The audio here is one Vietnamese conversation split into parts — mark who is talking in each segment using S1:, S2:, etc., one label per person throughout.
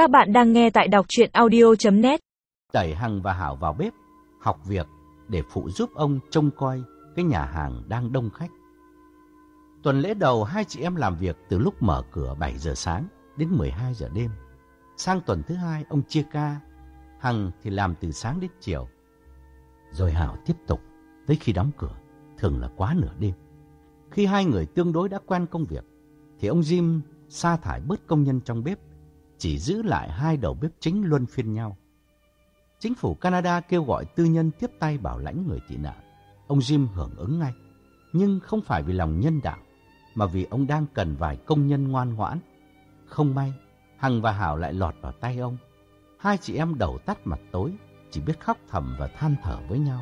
S1: Các bạn đang nghe tại đọc chuyện audio.net
S2: Đẩy Hằng và Hảo vào bếp, học việc để phụ giúp ông trông coi cái nhà hàng đang đông khách. Tuần lễ đầu hai chị em làm việc từ lúc mở cửa 7 giờ sáng đến 12 giờ đêm. Sang tuần thứ hai ông chia ca, Hằng thì làm từ sáng đến chiều. Rồi Hảo tiếp tục tới khi đóng cửa, thường là quá nửa đêm. Khi hai người tương đối đã quen công việc, thì ông Jim sa thải bớt công nhân trong bếp, chỉ giữ lại hai đầu bếp chính luân phiên nhau. Chính phủ Canada kêu gọi tư nhân tiếp tay bảo lãnh người tị nạn. Ông Jim hưởng ứng ngay, nhưng không phải vì lòng nhân đạo, mà vì ông đang cần vài công nhân ngoan ngoãn. Không may, Hằng và Hảo lại lọt vào tay ông. Hai chị em đầu tắt mặt tối, chỉ biết khóc thầm và than thở với nhau.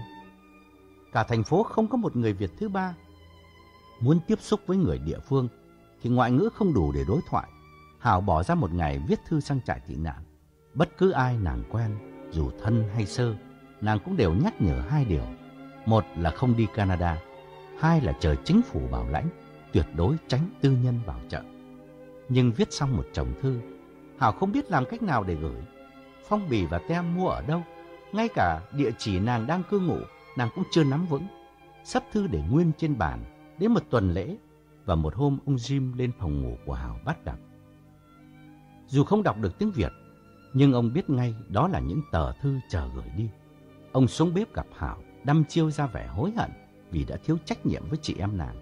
S2: Cả thành phố không có một người Việt thứ ba. Muốn tiếp xúc với người địa phương thì ngoại ngữ không đủ để đối thoại. Hảo bỏ ra một ngày viết thư sang trại tị nạn. Bất cứ ai nàng quen, dù thân hay sơ, nàng cũng đều nhắc nhở hai điều. Một là không đi Canada, hai là chờ chính phủ bảo lãnh, tuyệt đối tránh tư nhân bảo trợ. Nhưng viết xong một chồng thư, Hảo không biết làm cách nào để gửi. Phong bì và tem mua ở đâu, ngay cả địa chỉ nàng đang cư ngụ, nàng cũng chưa nắm vững. Sắp thư để nguyên trên bàn, đến một tuần lễ, và một hôm ông Jim lên phòng ngủ của Hảo bắt gặp. Dù không đọc được tiếng Việt, nhưng ông biết ngay đó là những tờ thư chờ gửi đi. Ông xuống bếp gặp Hảo, đăm chiêu ra vẻ hối hận vì đã thiếu trách nhiệm với chị em nàng.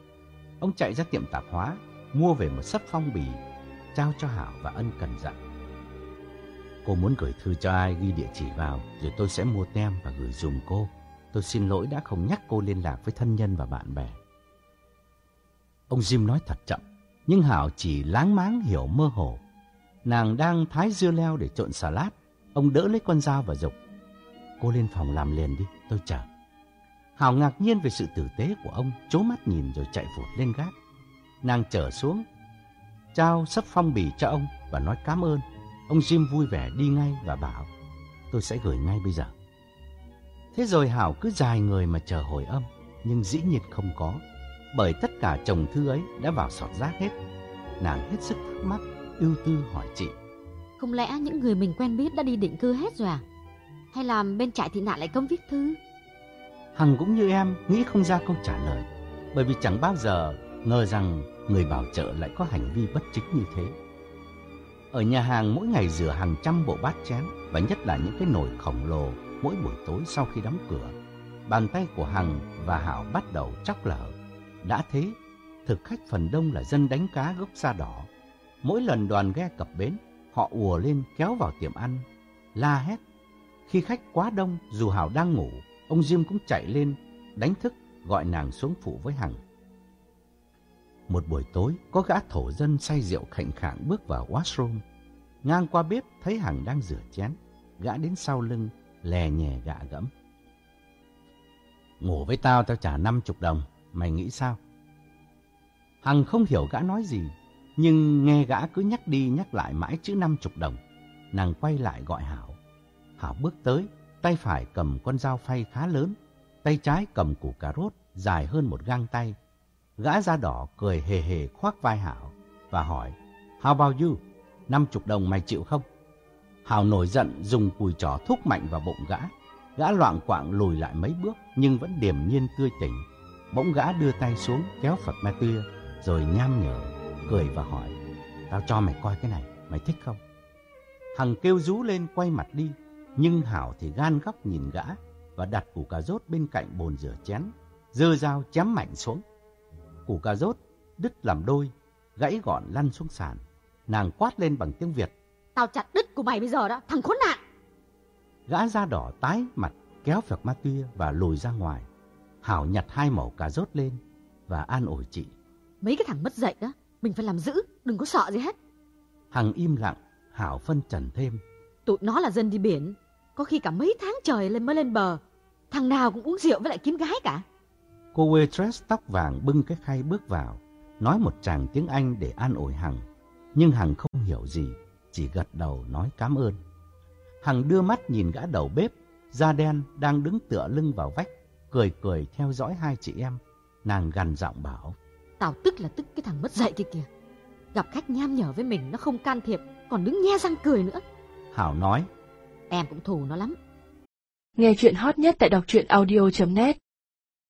S2: Ông chạy ra tiệm tạp hóa, mua về một sấp phong bì, trao cho Hảo và ân cần dặn. Cô muốn gửi thư cho ai ghi địa chỉ vào, rồi tôi sẽ mua tem và gửi dùm cô. Tôi xin lỗi đã không nhắc cô liên lạc với thân nhân và bạn bè. Ông Jim nói thật chậm, nhưng Hảo chỉ láng máng hiểu mơ hồ. Nàng đang thái dưa leo để trộn salad, ông đỡ lấy con dao và dục. Cô lên phòng làm liền đi, tôi chờ. Hảo ngạc nhiên về sự tử tế của ông, chố mắt nhìn rồi chạy vụt lên gác. Nàng trở xuống, trao sắp phong bì cho ông và nói cảm ơn. Ông Jim vui vẻ đi ngay và bảo, tôi sẽ gửi ngay bây giờ. Thế rồi Hảo cứ dài người mà chờ hồi âm, nhưng dĩ nhiên không có bởi tất cả chồng thư ấy đã vào sọt rác hết. Nàng hết sức thắc mắc, ưu tư hỏi chị.
S3: Không lẽ những người mình quen biết đã đi định cư hết rồi à? Hay là bên trại thị nạn lại cấm viết thư?
S2: Hằng cũng như em nghĩ không ra câu trả lời, bởi vì chẳng bao giờ ngờ rằng người bảo trợ lại có hành vi bất chính như thế. Ở nhà hàng mỗi ngày rửa hàng trăm bộ bát chén và nhất là những cái nồi khổng lồ mỗi buổi tối sau khi đóng cửa. Bàn tay của Hằng và Hảo bắt đầu chóc lở đã thế, thực khách phần đông là dân đánh cá gốc da đỏ. Mỗi lần đoàn ghe cập bến, họ ùa lên kéo vào tiệm ăn, la hét. Khi khách quá đông, dù Hảo đang ngủ, ông Diêm cũng chạy lên, đánh thức, gọi nàng xuống phụ với Hằng. Một buổi tối, có gã thổ dân say rượu khạnh khạng bước vào washroom. Ngang qua bếp, thấy Hằng đang rửa chén. Gã đến sau lưng, lè nhẹ gạ gẫm. Ngủ với tao, tao trả 50 đồng. Mày nghĩ sao? Hằng không hiểu gã nói gì, nhưng nghe gã cứ nhắc đi nhắc lại mãi chữ năm chục đồng. Nàng quay lại gọi Hảo. Hảo bước tới, tay phải cầm con dao phay khá lớn, tay trái cầm củ cà rốt dài hơn một gang tay. Gã da đỏ cười hề hề khoác vai Hảo và hỏi, How about you? Năm chục đồng mày chịu không? Hảo nổi giận dùng cùi trỏ thúc mạnh vào bụng gã. Gã loạn quạng lùi lại mấy bước nhưng vẫn điềm nhiên tươi tỉnh Bỗng gã đưa tay xuống kéo Phật Ma Tuya rồi nham nhở, cười và hỏi, tao cho mày coi cái này, mày thích không? Hằng kêu rú lên quay mặt đi, nhưng Hảo thì gan góc nhìn gã và đặt củ cà rốt bên cạnh bồn rửa chén, dơ dao chém mạnh xuống. Củ cà rốt đứt làm đôi, gãy gọn lăn xuống sàn. Nàng quát lên bằng tiếng Việt.
S3: Tao chặt đứt của mày bây giờ đó, thằng khốn nạn.
S2: Gã da đỏ tái mặt kéo Phật Ma Tuya và lùi ra ngoài. Hảo nhặt hai mẩu cà rốt lên và an ủi chị.
S3: Mấy cái thằng mất dạy đó, mình phải làm giữ, đừng có sợ gì hết.
S2: Hằng im lặng, Hảo phân trần thêm.
S3: Tụi nó là dân đi biển, có khi cả mấy tháng trời lên mới lên bờ. Thằng nào cũng uống rượu với lại kiếm gái cả.
S2: Cô waitress tóc vàng bưng cái khay bước vào, nói một tràng tiếng Anh để an ủi Hằng. Nhưng Hằng không hiểu gì, chỉ gật đầu nói cảm ơn. Hằng đưa mắt nhìn gã đầu bếp, da đen đang đứng tựa lưng vào vách, cười cười theo dõi hai chị em. Nàng gằn giọng bảo.
S3: Tao tức là tức cái thằng mất dạy kia kìa. Gặp khách nham nhở với mình nó không can thiệp, còn đứng nhe răng cười nữa.
S2: Hảo nói.
S3: Em cũng thù nó lắm.
S1: Nghe chuyện hot nhất tại đọc truyện audio.net